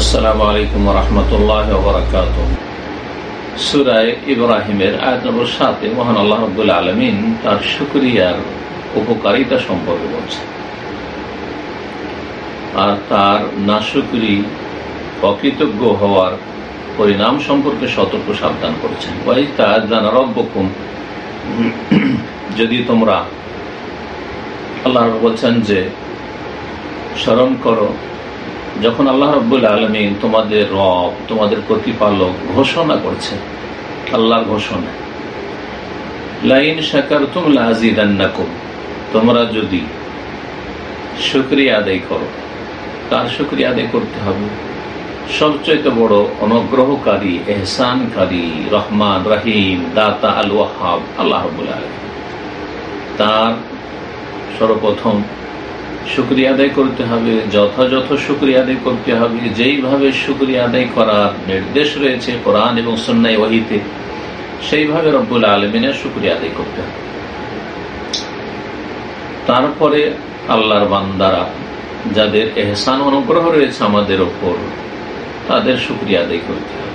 আসসালামু আলাইকুম রহমতুল্লাহ বরকাত সুরায় ইব্রাহিমের আয়াত নম্বর সাতে মহান আল্লাহ রব্বুল আলমিন তার শুক্রিয়ার উপকারিতা সম্পর্কে বলছেন। আর তার নাশুকরি, অকৃতজ্ঞ হওয়ার পরিণাম সম্পর্কে সতর্ক সাবধান করেছেন। ওই তার জানা যদি তোমরা আল্লাহ বলছেন যে, স্মরণ করো যখন আল্লাহ রব্বুল আলমিন তোমাদের রব, তোমাদের প্রতিপালক ঘোষণা করছে আল্লাহর ঘোষণা, লাইন শাকার তুম লাজিদান্নাকুম, তোমরা যদি শুক্রিয়া আদায় করো, তার শুক্রিয়া আদায় করতে হবে। সবচাইতে বড় অনুগ্রহকারী, এহসানকারী, রহমান রাহিম, দাতা আল ওয়াহাব আল্লাহ রবুল আলম তার সর্বপ্রথম শুক্রিয়া আদায় করতে হবে, যথাযথ শুক্রিয়া আদায় করতে হবে, যেইভাবে শুক্রিয়া আদায় করার নির্দেশ রয়েছে কোরআন এবং সন্ন্যায় ওহিতে, সেইভাবে রব্বুল আলমিনের শুক্রিয়া আদায় করতে হবে। তারপরে আল্লাহর বান্দারা, যাদের এহসান অনুগ্রহ রয়েছে আমাদের ওপর, তাদের শুক্রিয়া আদায় করতে হবে।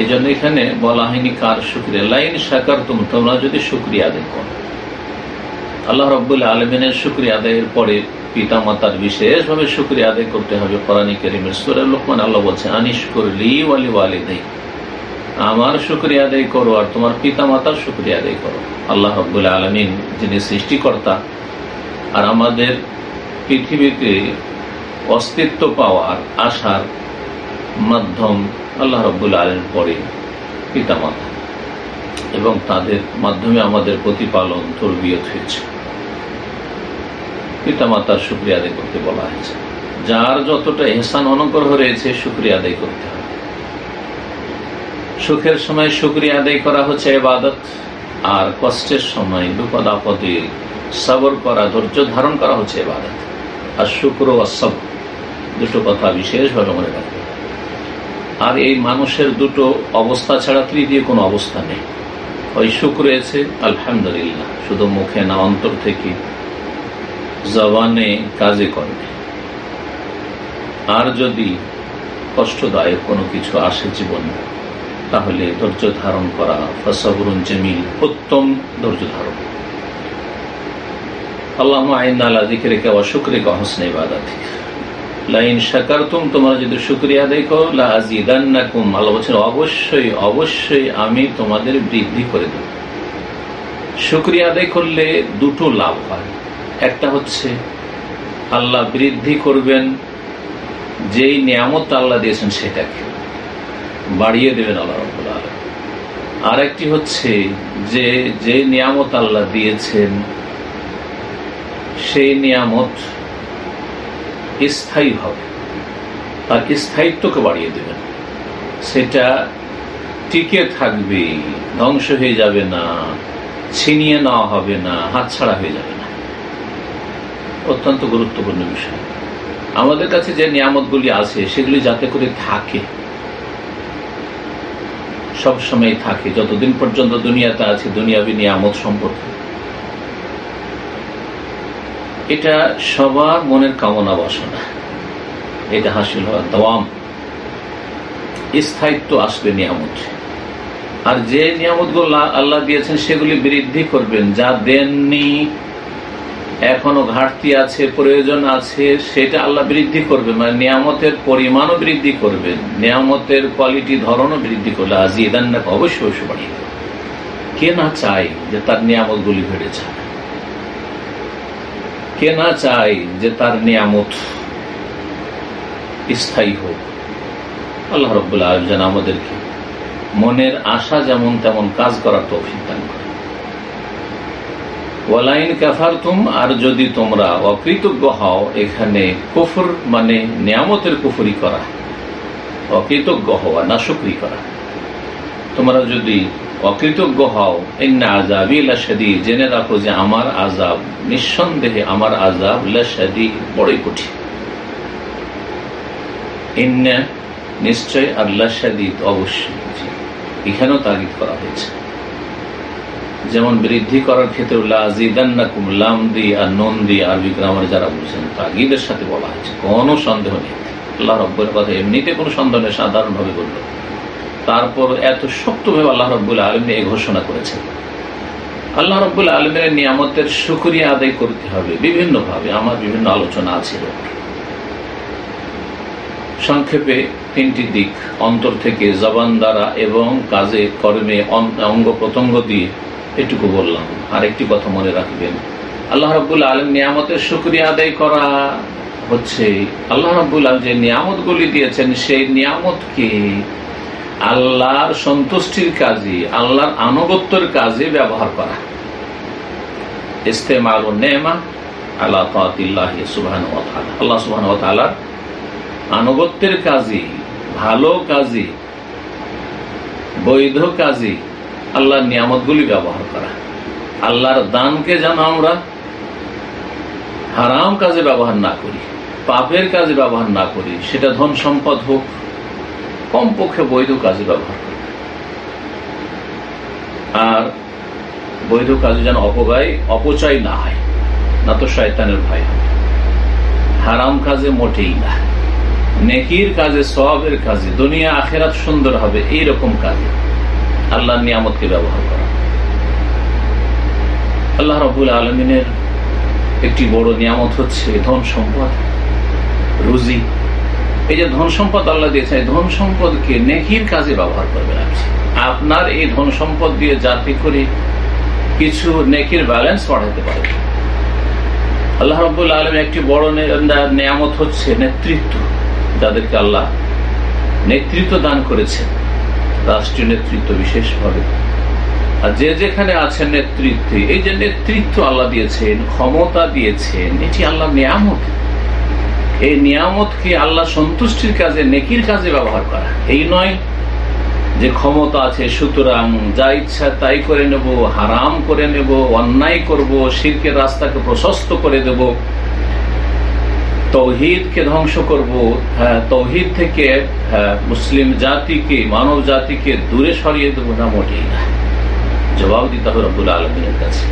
এই জন্য এখানে বলা হয়নি কার শুক্রিয়া। লাইন সাকার তুম তোমরা যদি শুক্রিয়া আদায় করো। আল্লাহ রব্বুল আলমিনের শুক্রিয়া আদায়ের পরে পিতা মাতার বিশেষভাবে শুক্রিয়া আদায় করতে হবে কোরআন করিমের সুরের লোকমান। আল্লাহ বলছে আনিস করলি ওয়ালি ওয়ালি দেই আমার শুক্রিয়া আদায় করো আর তোমার পিতা মাতার শুক্রিয়া আদায় করো। আল্লাহ রব্বুল আলমিন যিনি সৃষ্টিকর্তা আর আমাদের পৃথিবীতে অস্তিত্ব পাওয়ার আশার মাধ্যম আল্লাহ রব্বুল আলম পরে পিতা মাতা এবং তাদের মাধ্যমে আমাদের প্রতিপালন তরবিয়ত হয়েছে। পিতামাতার শুক্রিয়া আদায় করতে বলা হয়েছে। যার যতটা এহসান অনুগ্রহ রয়েছে, শুক্রিয়া আদায় করতে হবে। সুখের সময় শুক্রিয়া আদায় করা হচ্ছে এবাদত আর কষ্টের সময় বিপদ আপদে সবর করা, ধৈর্য ধারণ করা হচ্ছে এবাদত আর শুক্র অসব দুটো কথা বিশেষভাবে মনে রাখবে আর এই মানুষের দুটো অবস্থা ছাড়া তৃতীয় কোনো অবস্থা নেই। ওই সুখ রয়েছে, আলহামদুলিল্লাহ। শুধু মুখে না, অন্তর থেকে জবানে কাজে করবে আর যদি কষ্টদায়ক কোনো কিছু আসে জীবনে, তাহলে ধৈর্য ধারণ করা ফসবরুন জমিল, উত্তম ধৈর্য ধারণ। আল্লাহ আইন আল্লাহ দিকে রেখে অশুক্রে হসনে বাদা থেকে লাইন সাকারতুম তোমরা যদি শুক্রিয়া করো লাজিদান্নাকুম, আল্লাহ বলছেন, অবশ্যই অবশ্যই আমি তোমাদের বৃদ্ধি করে দেব। শুক্রিয়া আদায় করলে দুটো লাভ হয়। একটা হচ্ছে, আল্লাহ বৃদ্ধি করবেন, যেই নিয়ামত আল্লাহ দিয়েছেন সেটাকে। বাড়িয়ে দেবেন আল্লাহ রব্বুল আলম আর একটি হচ্ছে যে যে নিয়ামত আল্লাহ দিয়েছেন, সেই নিয়ামত স্থায়ী হবে। তার স্থায়িত্বকে বাড়িয়ে দেবেন। সেটা টিকে থাকবে ধ্বংস হয়ে যাবে না, ছিনিয়ে নেওয়া হবে না, হাতছাড়া হয়ে যাবে অত্যন্ত গুরুত্বপূর্ণ বিষয়। আমাদের কাছে যে নিয়ামতগুলি আছে, সেগুলি যাতে করে থাকে সব সময় থাকে। যতদিন পর্যন্ত দুনিয়াতে আছে, দুনিয়াবি নিয়ামত সম্পর্কে। এটা সবার মনের কামনা বাসনা। এটা হাসিল হওয়ার দওয়াম স্থায়িত্ব আসবে নিয়ামত। আর যে নিয়ামত আল্লাহ দিয়েছেন, সেগুলি বৃদ্ধি করবেন। যা দেননি এখনও ঘাটতি আছে, প্রয়োজন আছে, সেটা আল্লাহ বৃদ্ধি করবে। মানে নিয়ামতের পরিমাণও বৃদ্ধি করবেন নিয়ামতের কোয়ালিটি ধরনও বৃদ্ধি করলে আজিদান্নাকে অবশ্যই অবশ্যই বাড়িয়ে কে না চাই যে তার নিয়ামত গুলি বেড়ে যায় কে না চাই যে তার নিয়ামত স্থায়ী হোক? আল্লাহ রব্বুল্লাহ যেন আমাদেরকে মনের আশা যেমন তেমন কাজ করার তৌফিক দান করে ওয়ালাইন কাফারতুম, আর যদি তোমরা অকৃতজ্ঞ হও, এখানে কুফর মানে নিয়ামতের কুফরি করা। অকৃতজ্ঞ হওয়া না শুক্রি করা। তোমরা যদি অকৃতজ্ঞ হও এন্না আজাবি লাসাদি জেনে রাখো যে আমার আজাব নিঃসন্দেহে আমার আজাব লাসাদি বড়ই কঠিন। ইন্না, নিশ্চয় আল্লাহ অবশ্যই এখানেও তাগিদ করা হয়েছে। যেমন বৃদ্ধি করার ক্ষেত্রে লাজিদান্নাকুম লাম আর নন আরবি গ্রামার যারা বুঝছেন তাগিদের সাথে বলা হয়েছে। কোনো সন্দেহ নেই। আল্লাহ রব্বুল কথা এমনিতে কোনো সন্দেহ নেই, সাধারণভাবে বলল। তারপর এত শক্তভাবে আল্লাহ রব্বুল আলমী এই ঘোষণা করেছেন। আল্লাহ রব্বুল আলমের নিয়ামতের সুক্রিয়া আদায় করতে হবে, বিভিন্নভাবে। আমার বিভিন্ন আলোচনা আছে সংক্ষেপে তিনটি দিক। অন্তর থেকে জবান দ্বারা এবং কাজে কর্মে অঙ্গ প্রত্যঙ্গ দিয়ে এটুকু বললাম। আরেকটি কথা মনে রাখবেন। আল্লাহ রব্বুল আলম নিয়ামতের সুক্রিয়া আদায় করা হচ্ছে। আল্লাহ রব্বুল আলম যে নিয়ামত গুলি দিয়েছেন, সেই নিয়ামতকে আল্লাহর সন্তুষ্টির কাজে, আল্লাহর আনুগত্যের কাজে ব্যবহার করা। ইস্তেমাল নেমা আল্লাহ সুবাহ আল্লাহ সুবাহ আনুগত্যের কাজে, ভালো কাজে, বৈধ কাজে আল্লাহর নিয়ামতগুলি ব্যবহার করা। আল্লাহর দানকে যেন আমরা হারাম কাজে ব্যবহার না করি, পাপের কাজে ব্যবহার না করি, সেটা ধন সম্পদ হোক, কমপক্ষে বৈধ কাজে ব্যবহার করি। আর বৈধ কাজে যেন অপব্যয়, অপচয় না হয়, না তো শয়তানের ভয় হবে। হারাম কাজে মোটেই না। নেকির কাজে সবের কাজে দুনিয়া আখেরাত সুন্দর হবে, এইরকম কাজে। আল্লাহ নিয়ামতকে ব্যবহার করা। আল্লাহ রবুল আলমিনের একটি বড় নিয়ামত হচ্ছে ধন সম্পদ, রুজি। এই যে ধন সম্পদ আল্লাহ দিয়েছে ধন সম্পদকে নেকির কাজে ব্যবহার করবেন আপনি। আপনার এই ধন সম্পদ দিয়ে যাতে করে কিছু নেকির ব্যালেন্স বাড়াতে পারে আল্লাহ রবুল আলম একটি বড় নিয়ামত হচ্ছে নেতৃত্ব, যাদেরকে আল্লাহ নেতৃত্ব দান করেছেন। রাষ্ট্রীয় নেতৃত্ব বিশেষভাবে। আর যে যেখানে আছেন নেতৃত্বে, এই যে নেতৃত্ব আল্লাহ দিয়েছেন, ক্ষমতা দিয়েছেন, এটি আল্লাহ নিয়ামত। এই নিয়ামতকে আল্লাহ সন্তুষ্টির কাজে, নেকির কাজে ব্যবহার করা। এই নয় যে ক্ষমতা আছে, সুতরাং যা ইচ্ছা তাই করে নেব, হারাম করে নেব, অন্যায় করব শিল্পের রাস্তাকে প্রশস্ত করে দেব। তৌহিদকে ধ্বংস করব হ্যাঁ তৌহিদ থেকে হ্যাঁ মুসলিম জাতিকে, মানব জাতিকে দূরে সরিয়ে দেবো না মোটেই না। জবাব দিতে হবে রব্বুল আলমিনের কাছে।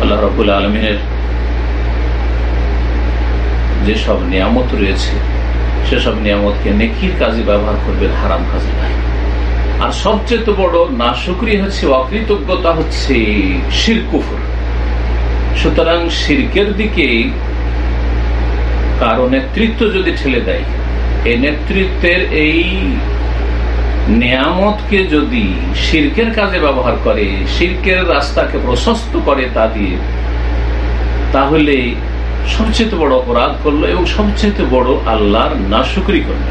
আল্লাহ রব্বুল আলমিনের যেসব নিয়ামত রয়েছে, সেসব নিয়ামতকে নেকির কাজে ব্যবহার করবেন হারাম কাজে নাই আর সবচেয়ে বড় না হচ্ছে, অকৃতজ্ঞতা হচ্ছে শিরকুফর। সুতরাং শির্কের দিকে কারও নেতৃত্ব যদি ঠেলে দেয় এই নেতৃত্বের এই নিয়ামতকে যদি শির্কের কাজে ব্যবহার করে, শির্কের রাস্তাকে প্রশস্ত করে তা দিয়ে, তাহলে সবচেয়ে বড় অপরাধ করল এবং সবচেয়ে বড় আল্লাহর নাশুকরি করল।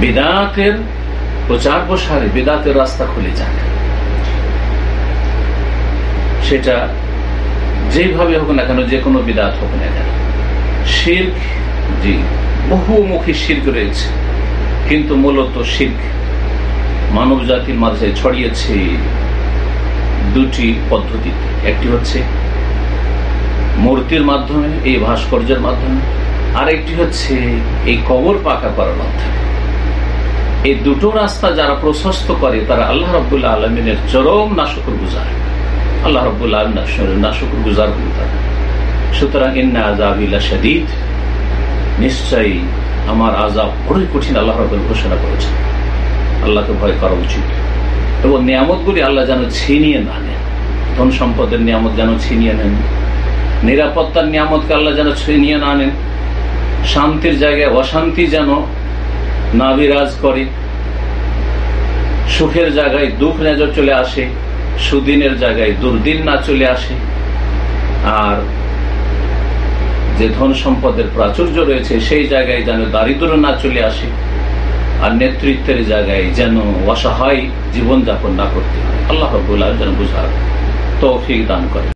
বেদাতের প্রচার প্রসারে বেদাতের রাস্তা খুলে যাক। সেটা যেভাবে হোক না কেন, যে কোনো বিদাত হোক না কেন। শির্ক জি, বহুমুখী শির্ক রয়েছে। কিন্তু মূলত শির্ক মানব জাতির মাঝে ছড়িয়েছে দুটি পদ্ধতিতে একটি হচ্ছে মূর্তির মাধ্যমে, এই ভাস্কর্যের মাধ্যমে। আর একটি হচ্ছে এই কবর পাকা করার মাধ্যমে। এই দুটো রাস্তা যারা প্রশস্ত করে, তারা আল্লাহ রবুল্লা আলমিনের চরম নাশকর গুজার। আল্লাহ আলম নাশকর গুজার হল তারা। সুতরাং ইন্না আজাবিল্লা নিশ্চয়ই আমার আজাব বড়ই কঠিন আল্লাহ রবুল ঘোষণা করেছে আল্লাহকে ভয় করা উচিত। এবং নিয়ামতগুলি আল্লাহ যেন ছিনিয়ে না নেন। ধন সম্পদের নিয়ামত যেন ছিনিয়ে নেন। নিরাপত্তার নিয়ামতকে আল্লাহ যেন ছিনিয়ে না নেন। শান্তির জায়গায় অশান্তি যেন না বিরাজ করে। সুখের জায়গায় দুঃখ নজর চলে আসে। সুদিনের জায়গায় দুর্দিন না চলে আসে। আর যে ধন সম্পদের প্রাচুর্য রয়েছে, সেই জায়গায় যেন দারিদ্র না চলে আসে আর নেতৃত্বের জায়গায় যেন অসহায় জীবনযাপন না করতে হয়। আল্লাহ রবুল্লাহ যেন বুঝার তৌফিক দান করে